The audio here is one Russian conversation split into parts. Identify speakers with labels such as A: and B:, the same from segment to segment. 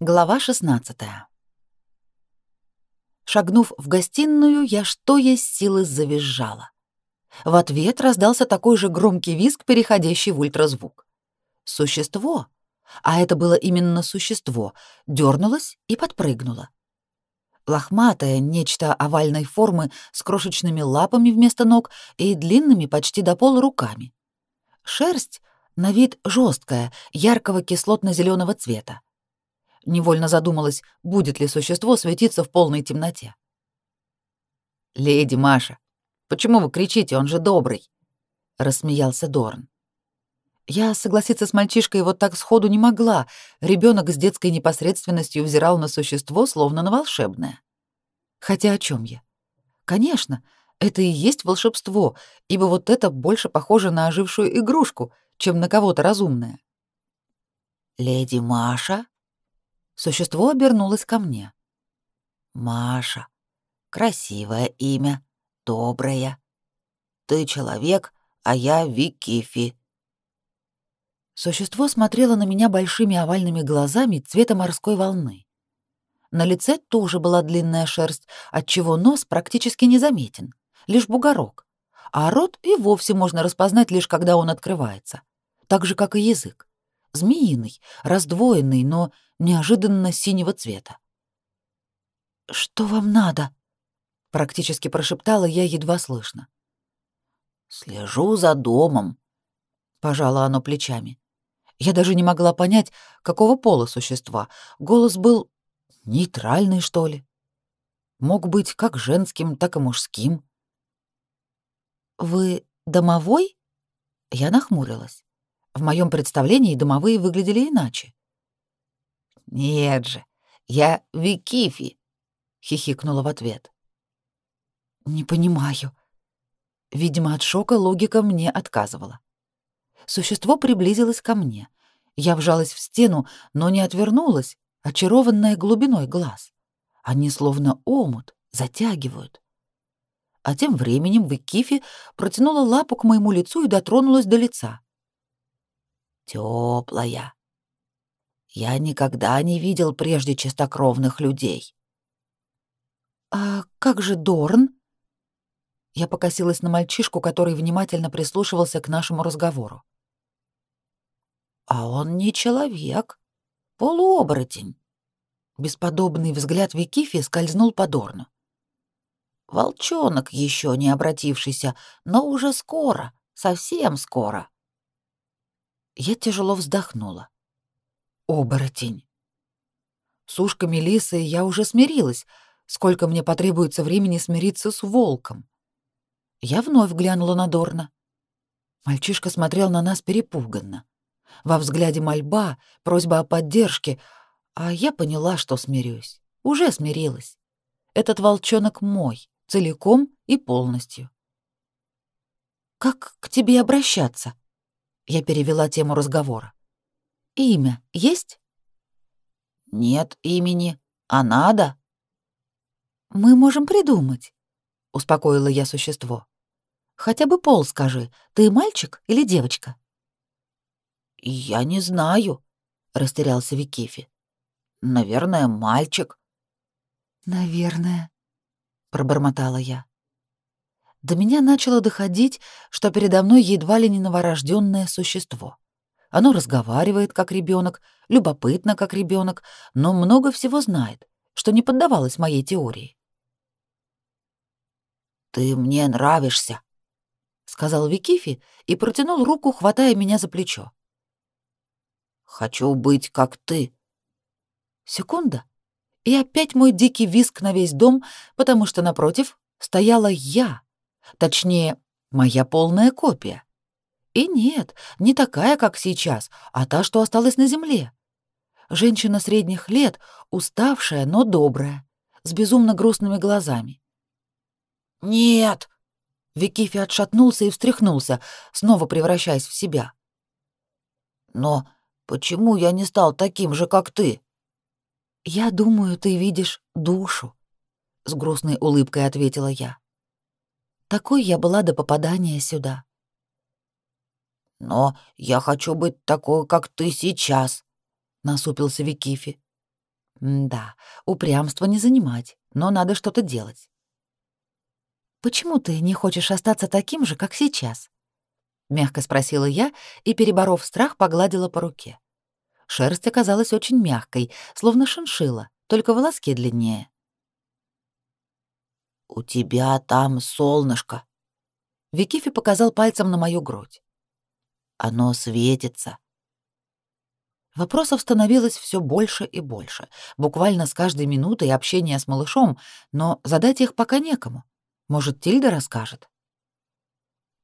A: Глава 16. Шагнув в гостиную, я что есть силы завизжала. В ответ раздался такой же громкий визг, переходящий в ультразвук. Существо, а это было именно существо, дернулось и подпрыгнуло. Лохматое, нечто овальной формы с крошечными лапами вместо ног и длинными почти до пола руками. Шерсть на вид жесткая, яркого кислотно зеленого цвета Невольно задумалась, будет ли существо светиться в полной темноте. «Леди Маша, почему вы кричите, он же добрый?» — рассмеялся Дорн. Я согласиться с мальчишкой вот так сходу не могла. Ребенок с детской непосредственностью взирал на существо, словно на волшебное. Хотя о чем я? Конечно, это и есть волшебство, ибо вот это больше похоже на ожившую игрушку, чем на кого-то разумное. «Леди Маша?» Существо обернулось ко мне. «Маша. Красивое имя, доброе. Ты человек, а я Викифи». Существо смотрело на меня большими овальными глазами цвета морской волны. На лице тоже была длинная шерсть, отчего нос практически незаметен, лишь бугорок, а рот и вовсе можно распознать лишь когда он открывается, так же, как и язык. Змеиный, раздвоенный, но неожиданно синего цвета. «Что вам надо?» — практически прошептала я едва слышно. «Слежу за домом», — пожало оно плечами. Я даже не могла понять, какого пола существа. Голос был нейтральный, что ли. Мог быть как женским, так и мужским. «Вы домовой?» Я нахмурилась. В моем представлении домовые выглядели иначе. «Нет же, я Викифи», — хихикнула в ответ. «Не понимаю». Видимо, от шока логика мне отказывала. Существо приблизилось ко мне. Я вжалась в стену, но не отвернулась, очарованная глубиной глаз. Они словно омут, затягивают. А тем временем Викифи протянула лапу к моему лицу и дотронулась до лица. Теплая. Я никогда не видел прежде чистокровных людей. А как же Дорн? Я покосилась на мальчишку, который внимательно прислушивался к нашему разговору. А он не человек, полуоборотень. Бесподобный взгляд Викифи скользнул по Дорну. Волчонок еще не обратившийся, но уже скоро, совсем скоро. Я тяжело вздохнула. Оборотень. С ушками лисы я уже смирилась. Сколько мне потребуется времени смириться с волком? Я вновь глянула на Дорна. Мальчишка смотрел на нас перепуганно. Во взгляде мольба, просьба о поддержке, а я поняла, что смирюсь. Уже смирилась. Этот волчонок мой, целиком и полностью. «Как к тебе обращаться?» Я перевела тему разговора. Имя есть? Нет имени. А надо? Мы можем придумать, успокоила я существо. Хотя бы пол скажи. Ты мальчик или девочка? Я не знаю, растерялся Викифи. Наверное, мальчик. Наверное, пробормотала я. До меня начало доходить, что передо мной едва ли не новорожденное существо. Оно разговаривает как ребенок, любопытно как ребенок, но много всего знает, что не поддавалось моей теории. «Ты мне нравишься», — сказал Викифи и протянул руку, хватая меня за плечо. «Хочу быть как ты». Секунда, и опять мой дикий виск на весь дом, потому что напротив стояла я. Точнее, моя полная копия. И нет, не такая, как сейчас, а та, что осталась на земле. Женщина средних лет, уставшая, но добрая, с безумно грустными глазами. «Нет!» Викифи отшатнулся и встряхнулся, снова превращаясь в себя. «Но почему я не стал таким же, как ты?» «Я думаю, ты видишь душу», — с грустной улыбкой ответила я. Такой я была до попадания сюда. Но я хочу быть такой, как ты сейчас, насупился Викифи. Да, упрямство не занимать, но надо что-то делать. «Почему ты не хочешь остаться таким же, как сейчас?» — мягко спросила я и, переборов страх, погладила по руке. Шерсть оказалась очень мягкой, словно шиншила, только волоски длиннее.
B: «У тебя там солнышко», —
A: Викифи показал пальцем на мою грудь.
B: «Оно светится».
A: Вопросов становилось все больше и больше, буквально с каждой минутой общения с малышом, но задать их пока некому. Может, Тильда расскажет?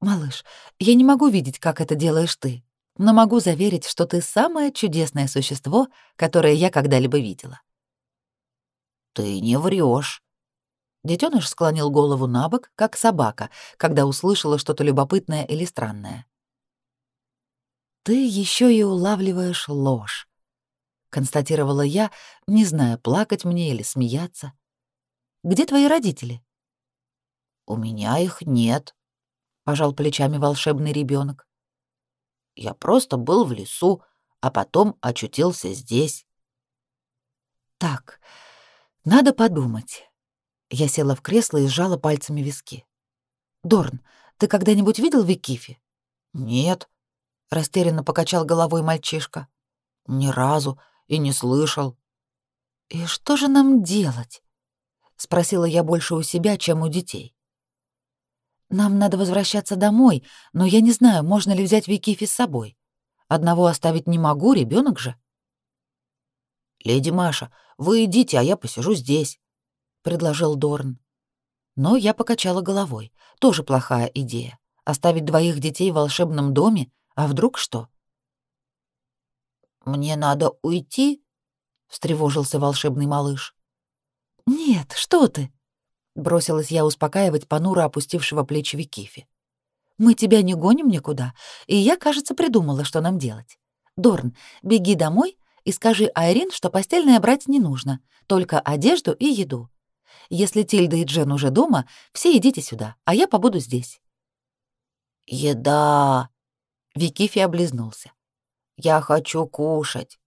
A: «Малыш, я не могу видеть, как это делаешь ты, но могу заверить, что ты самое чудесное существо, которое я когда-либо видела».
B: «Ты не врешь.
A: Детеныш склонил голову на бок, как собака, когда услышала что-то любопытное или странное. «Ты еще и улавливаешь ложь», — констатировала я, не зная, плакать мне или смеяться. «Где твои родители?»
B: «У меня их нет», — пожал плечами волшебный ребенок. «Я просто был в лесу, а потом очутился здесь».
A: «Так, надо подумать». Я села в кресло и сжала пальцами виски. «Дорн, ты когда-нибудь видел Викифи?»
B: «Нет», — растерянно покачал головой мальчишка. «Ни разу и не слышал».
A: «И что же нам делать?» — спросила я больше у себя, чем у детей. «Нам надо возвращаться домой, но я не знаю, можно ли взять Викифи с собой. Одного оставить не могу, ребенок же».
B: «Леди Маша, вы идите, а я посижу здесь»
A: предложил Дорн. Но я покачала головой. Тоже плохая идея. Оставить двоих детей в волшебном доме, а вдруг что?
B: Мне надо уйти, встревожился волшебный малыш.
A: Нет, что ты? бросилась я успокаивать понуро опустившего плечи Викифи. Мы тебя не гоним никуда, и я, кажется, придумала, что нам делать. Дорн, беги домой и скажи Айрин, что постельное брать не нужно, только одежду и еду. Если Тильда и Джен уже дома, все идите сюда, а я побуду здесь».
B: «Еда!»
A: — Викифи облизнулся.
B: «Я хочу кушать».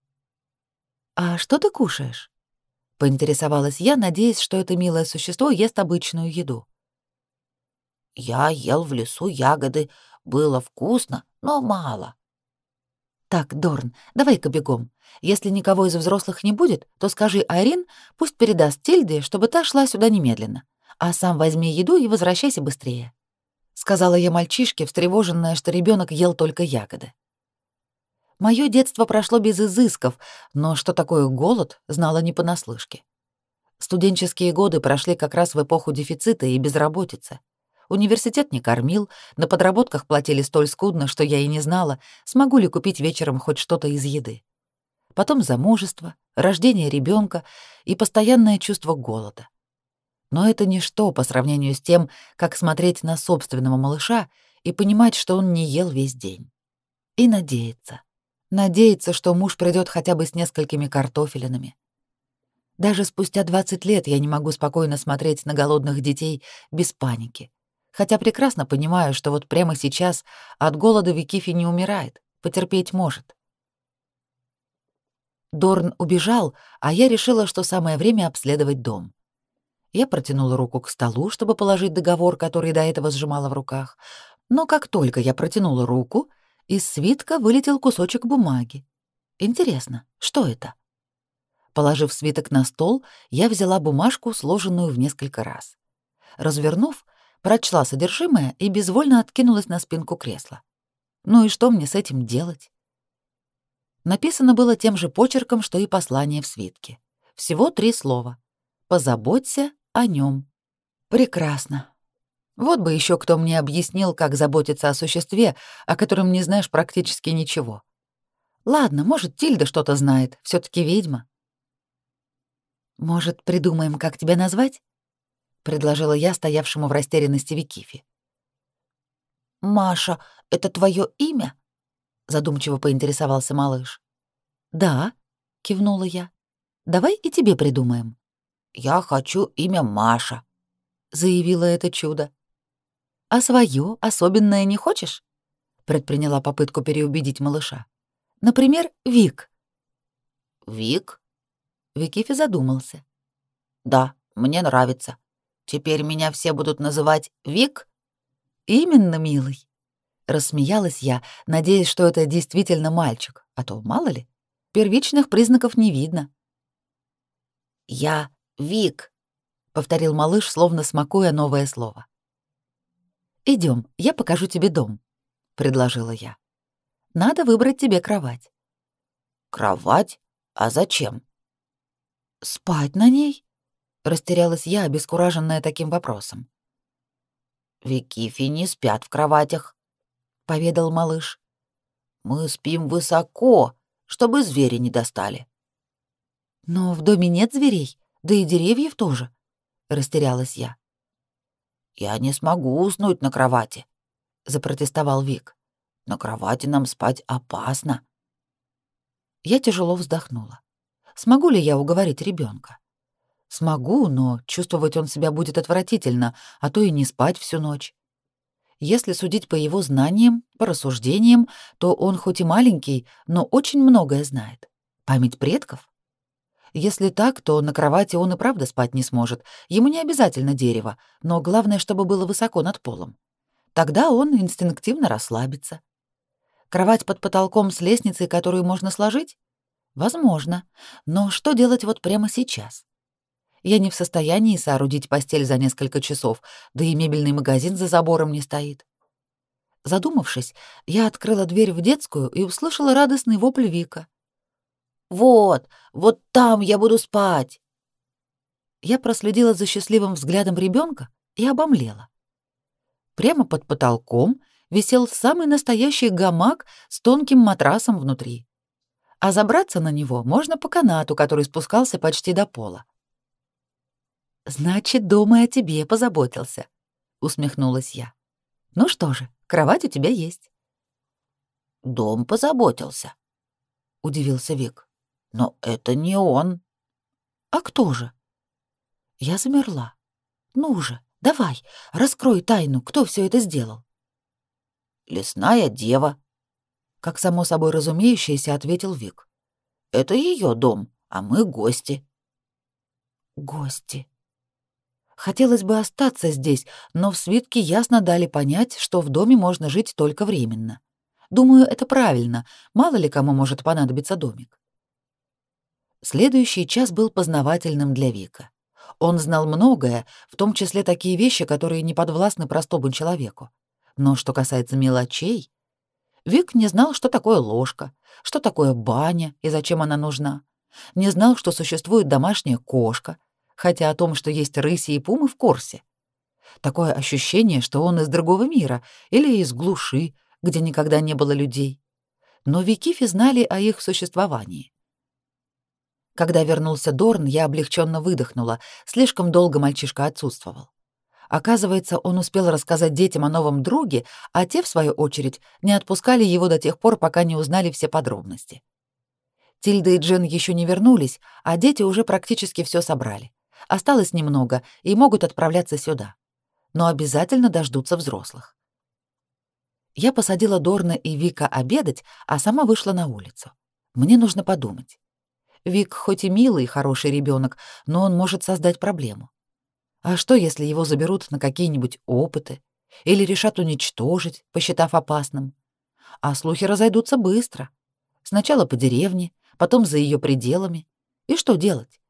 A: «А что ты кушаешь?» — поинтересовалась я, надеясь, что это милое существо ест обычную еду.
B: «Я ел в лесу ягоды. Было вкусно, но мало».
A: «Так, Дорн, давай-ка бегом. Если никого из взрослых не будет, то скажи Айрин, пусть передаст Тильде, чтобы та шла сюда немедленно. А сам возьми еду и возвращайся быстрее», — сказала я мальчишке, встревоженная, что ребенок ел только ягоды. Моё детство прошло без изысков, но что такое голод, знала не понаслышке. Студенческие годы прошли как раз в эпоху дефицита и безработицы. Университет не кормил, на подработках платили столь скудно, что я и не знала, смогу ли купить вечером хоть что-то из еды. Потом замужество, рождение ребенка и постоянное чувство голода. Но это ничто по сравнению с тем, как смотреть на собственного малыша и понимать, что он не ел весь день. И надеяться. Надеяться, что муж придет хотя бы с несколькими картофелинами. Даже спустя 20 лет я не могу спокойно смотреть на голодных детей без паники хотя прекрасно понимаю, что вот прямо сейчас от голода Викифи не умирает, потерпеть может. Дорн убежал, а я решила, что самое время обследовать дом. Я протянула руку к столу, чтобы положить договор, который до этого сжимала в руках, но как только я протянула руку, из свитка вылетел кусочек бумаги. Интересно, что это? Положив свиток на стол, я взяла бумажку, сложенную в несколько раз. Развернув, прочла содержимое и безвольно откинулась на спинку кресла. Ну и что мне с этим делать? Написано было тем же почерком, что и послание в свитке. Всего три слова. «Позаботься о нем». Прекрасно. Вот бы еще кто мне объяснил, как заботиться о существе, о котором не знаешь практически ничего. Ладно, может, Тильда что-то знает, все таки ведьма. Может, придумаем, как тебя назвать? предложила я стоявшему в растерянности Викифи.
B: Маша, это твое имя?
A: задумчиво поинтересовался малыш. Да, кивнула я. Давай и тебе придумаем.
B: Я хочу имя Маша,
A: заявила это чудо. А свое особенное не хочешь? предприняла попытку переубедить малыша. Например, Вик.
B: Вик?
A: Викифи задумался.
B: Да, мне нравится. Теперь меня все будут называть Вик?
A: Именно, милый. Рассмеялась я, надеясь, что это действительно мальчик, а то мало ли, первичных признаков не видно.
B: Я Вик,
A: повторил малыш, словно смакуя новое слово. Идем, я покажу тебе дом, предложила я. Надо выбрать тебе кровать.
B: Кровать? А зачем?
A: Спать на ней? Растерялась я, обескураженная таким вопросом.
B: Викифи не спят в кроватях, поведал малыш. Мы спим высоко, чтобы звери не достали.
A: Но в доме нет зверей, да и деревьев тоже, растерялась я.
B: Я не смогу уснуть на кровати, запротестовал Вик. На кровати нам спать опасно.
A: Я тяжело вздохнула. Смогу ли я уговорить ребенка? Смогу, но чувствовать он себя будет отвратительно, а то и не спать всю ночь. Если судить по его знаниям, по рассуждениям, то он хоть и маленький, но очень многое знает. Память предков? Если так, то на кровати он и правда спать не сможет. Ему не обязательно дерево, но главное, чтобы было высоко над полом. Тогда он инстинктивно расслабится. Кровать под потолком с лестницей, которую можно сложить? Возможно. Но что делать вот прямо сейчас? Я не в состоянии соорудить постель за несколько часов, да и мебельный магазин за забором не стоит. Задумавшись, я открыла дверь в детскую и услышала радостный вопль Вика.
B: Вот, вот там я буду спать.
A: Я проследила за счастливым взглядом ребенка и обомлела. Прямо под потолком висел самый настоящий гамак с тонким матрасом внутри. А забраться на него можно по канату, который спускался почти до пола. «Значит, дома о тебе позаботился», — усмехнулась я. «Ну что же, кровать у тебя есть».
B: «Дом позаботился», — удивился Вик. Но это не он.
A: А кто же? Я замерла. Ну же, давай, раскрой тайну, кто все это сделал.
B: Лесная дева,
A: как само собой разумеющееся ответил Вик.
B: Это ее дом, а мы гости.
A: Гости. Хотелось бы остаться здесь, но в свитке ясно дали понять, что в доме можно жить только временно. Думаю, это правильно, мало ли кому может понадобиться домик. Следующий час был познавательным для Вика. Он знал многое, в том числе такие вещи, которые не подвластны простому человеку. Но что касается мелочей, Вик не знал, что такое ложка, что такое баня и зачем она нужна. Не знал, что существует домашняя кошка, хотя о том, что есть рыси и пумы, в курсе. Такое ощущение, что он из другого мира или из глуши, где никогда не было людей. Но Викифи знали о их существовании. Когда вернулся Дорн, я облегченно выдохнула. Слишком долго мальчишка отсутствовал. Оказывается, он успел рассказать детям о новом друге, а те, в свою очередь, не отпускали его до тех пор, пока не узнали все подробности. Тильда и Джен еще не вернулись, а дети уже практически все собрали. Осталось немного, и могут отправляться сюда. Но обязательно дождутся взрослых. Я посадила Дорна и Вика обедать, а сама вышла на улицу. Мне нужно подумать. Вик хоть и милый и хороший ребенок, но он может создать проблему. А что, если его заберут на какие-нибудь опыты или решат уничтожить, посчитав опасным? А слухи разойдутся быстро. Сначала по деревне, потом за ее пределами. И что делать?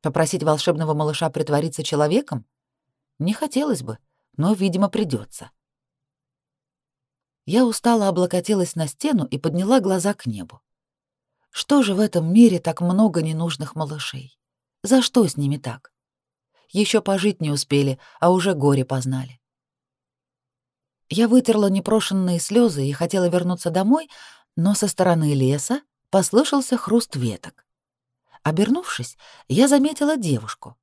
A: Попросить волшебного малыша притвориться человеком? Не хотелось бы, но, видимо, придется. Я устало облокотилась на стену и подняла глаза к небу. Что же в этом мире так много ненужных малышей? За что с ними так? Еще пожить не успели, а уже горе познали. Я вытерла непрошенные слезы и хотела вернуться домой, но со стороны леса послышался хруст веток. Обернувшись, я заметила девушку.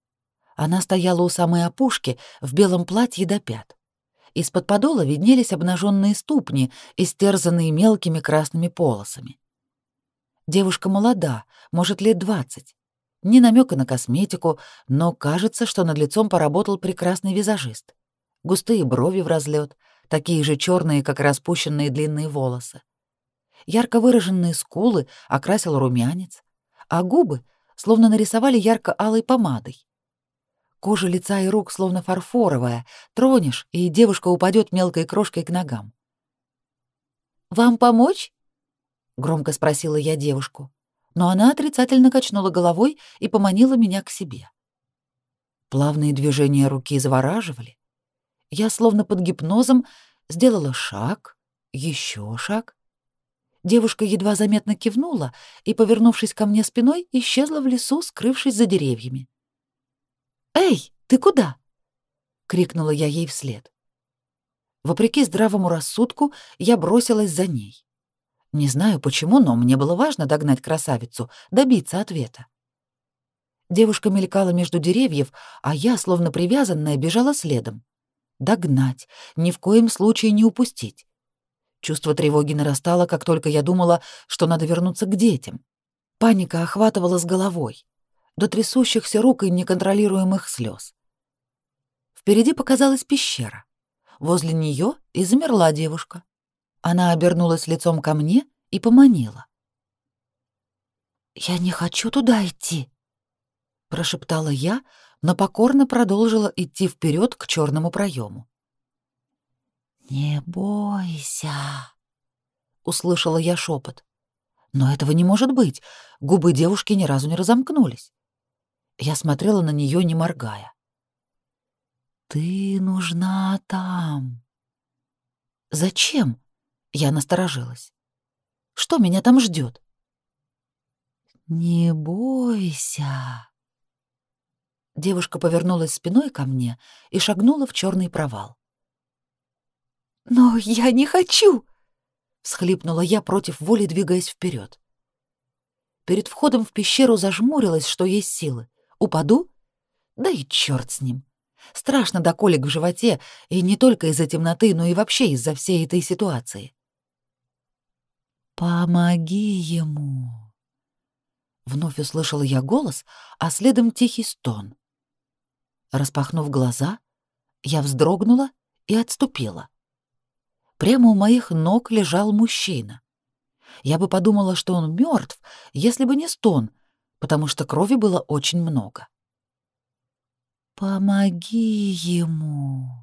A: Она стояла у самой опушки в белом платье до пят. Из-под подола виднелись обнаженные ступни, истерзанные мелкими красными полосами. Девушка молода, может, лет двадцать. Ни намека на косметику, но кажется, что над лицом поработал прекрасный визажист. Густые брови в разлет, такие же черные, как распущенные длинные волосы. Ярко выраженные скулы окрасил румянец, а губы словно нарисовали ярко-алой помадой. Кожа лица и рук словно фарфоровая, тронешь, и девушка упадет мелкой крошкой к ногам. «Вам помочь?» — громко спросила я девушку, но она отрицательно качнула головой и поманила меня к себе. Плавные движения руки завораживали. Я словно под гипнозом сделала шаг, еще шаг. Девушка едва заметно кивнула и, повернувшись ко мне спиной, исчезла в лесу, скрывшись за деревьями. «Эй, ты куда?» — крикнула я ей вслед. Вопреки здравому рассудку, я бросилась за ней. Не знаю почему, но мне было важно догнать красавицу, добиться ответа. Девушка мелькала между деревьев, а я, словно привязанная, бежала следом. Догнать, ни в коем случае не упустить. Чувство тревоги нарастало, как только я думала, что надо вернуться к детям. Паника охватывала с головой, до трясущихся рук и неконтролируемых слез. Впереди показалась пещера. Возле нее и замерла девушка. Она обернулась лицом ко мне и поманила. «Я не хочу туда идти», — прошептала я, но покорно продолжила идти вперед к черному проему. «Не бойся», — услышала я шепот. Но этого не может быть. Губы девушки ни разу не разомкнулись. Я смотрела на нее, не моргая. «Ты нужна там». «Зачем?» — я насторожилась. «Что меня там ждет? «Не бойся». Девушка повернулась спиной ко мне и шагнула в черный провал. «Но я не хочу!» — всхлипнула я против воли, двигаясь вперед. Перед входом в пещеру зажмурилась, что есть силы. Упаду? Да и черт с ним. Страшно до колик в животе, и не только из-за темноты, но и вообще из-за всей этой ситуации. «Помоги ему!» Вновь услышала я голос, а следом тихий стон. Распахнув глаза, я вздрогнула и отступила. Прямо у моих ног лежал мужчина. Я бы подумала, что он мертв, если бы не стон, потому что крови было очень много. «Помоги ему!»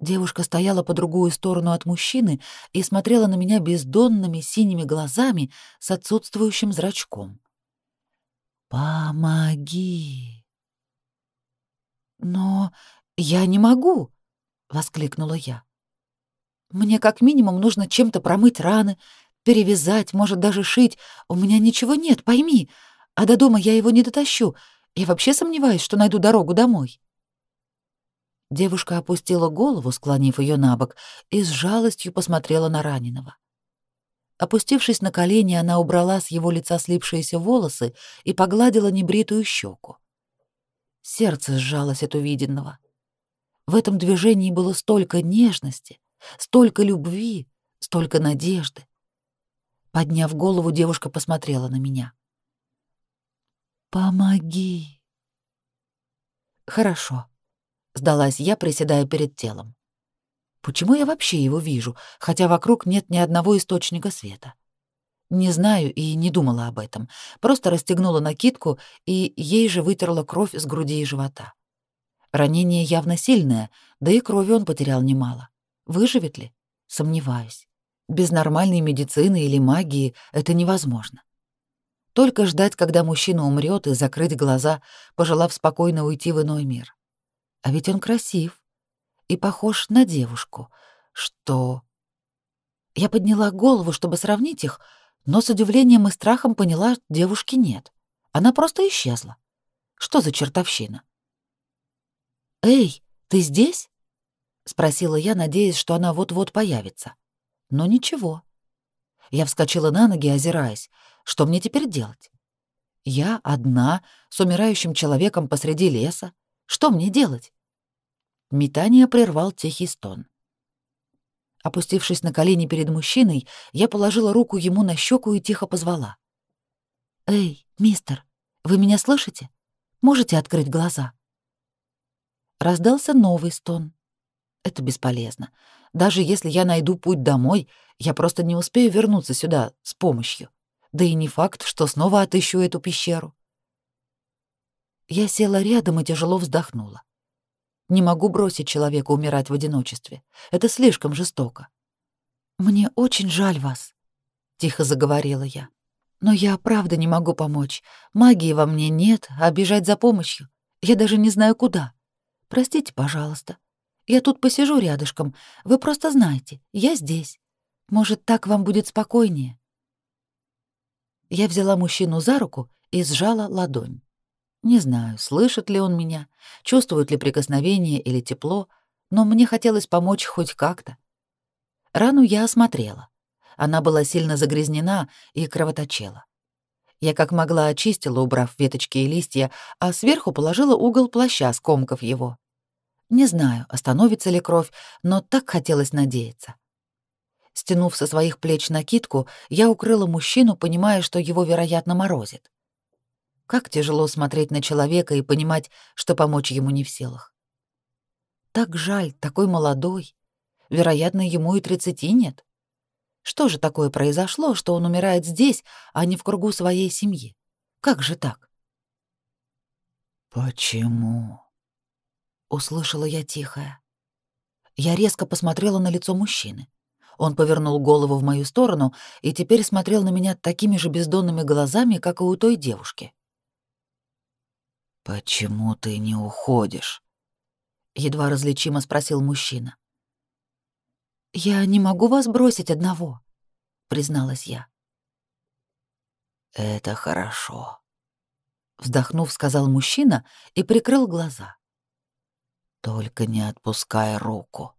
A: Девушка стояла по другую сторону от мужчины и смотрела на меня бездонными синими глазами с отсутствующим зрачком. «Помоги!» «Но я не могу!» — воскликнула я. Мне как минимум нужно чем-то промыть раны, перевязать, может, даже шить. У меня ничего нет, пойми. А до дома я его не дотащу. Я вообще сомневаюсь, что найду дорогу домой». Девушка опустила голову, склонив ее на бок, и с жалостью посмотрела на раненого. Опустившись на колени, она убрала с его лица слипшиеся волосы и погладила небритую щеку. Сердце сжалось от увиденного. В этом движении было столько нежности, Столько любви, столько надежды. Подняв голову, девушка посмотрела на меня. «Помоги». «Хорошо», — сдалась я, приседая перед телом. «Почему я вообще его вижу, хотя вокруг нет ни одного источника света?» Не знаю и не думала об этом. Просто расстегнула накидку и ей же вытерла кровь с груди и живота. Ранение явно сильное, да и крови он потерял немало. Выживет ли? Сомневаюсь. Без нормальной медицины или магии это невозможно. Только ждать, когда мужчина умрет, и закрыть глаза, пожелав спокойно уйти в иной мир. А ведь он красив и похож на девушку. Что? Я подняла голову, чтобы сравнить их, но с удивлением и страхом поняла, девушки нет. Она просто исчезла. Что за чертовщина? «Эй, ты здесь?» — спросила я, надеясь, что она вот-вот появится. Но ничего. Я вскочила на ноги, озираясь. Что мне теперь делать? Я одна, с умирающим человеком посреди леса. Что мне делать? Метание прервал тихий стон. Опустившись на колени перед мужчиной, я положила руку ему на щеку и тихо позвала. «Эй, мистер, вы меня слышите? Можете открыть глаза?» Раздался новый стон. Это бесполезно. Даже если я найду путь домой, я просто не успею вернуться сюда с помощью. Да и не факт, что снова отыщу эту пещеру. Я села рядом и тяжело вздохнула. Не могу бросить человека умирать в одиночестве. Это слишком жестоко. Мне очень жаль вас, тихо заговорила я. Но я правда не могу помочь. Магии во мне нет, а бежать за помощью я даже не знаю куда. Простите, пожалуйста. Я тут посижу рядышком. Вы просто знаете, я здесь. Может, так вам будет спокойнее. Я взяла мужчину за руку и сжала ладонь. Не знаю, слышит ли он меня, чувствует ли прикосновение или тепло, но мне хотелось помочь хоть как-то. Рану я осмотрела. Она была сильно загрязнена и кровоточила. Я как могла очистила, убрав веточки и листья, а сверху положила угол плаща, скомкав его. Не знаю, остановится ли кровь, но так хотелось надеяться. Стянув со своих плеч накидку, я укрыла мужчину, понимая, что его, вероятно, морозит. Как тяжело смотреть на человека и понимать, что помочь ему не в силах. Так жаль, такой молодой. Вероятно, ему и тридцати нет. Что же такое произошло, что он умирает здесь, а не в кругу своей семьи? Как же так?
B: Почему?
A: услышала я тихое. Я резко посмотрела на лицо мужчины. Он повернул голову в мою сторону и теперь смотрел на меня такими же бездонными глазами, как и у той девушки.
B: «Почему ты не уходишь?»
A: — едва различимо спросил мужчина. «Я не могу вас бросить одного», — призналась я.
B: «Это хорошо», —
A: вздохнув, сказал мужчина и прикрыл глаза.
B: «Только не отпускай руку».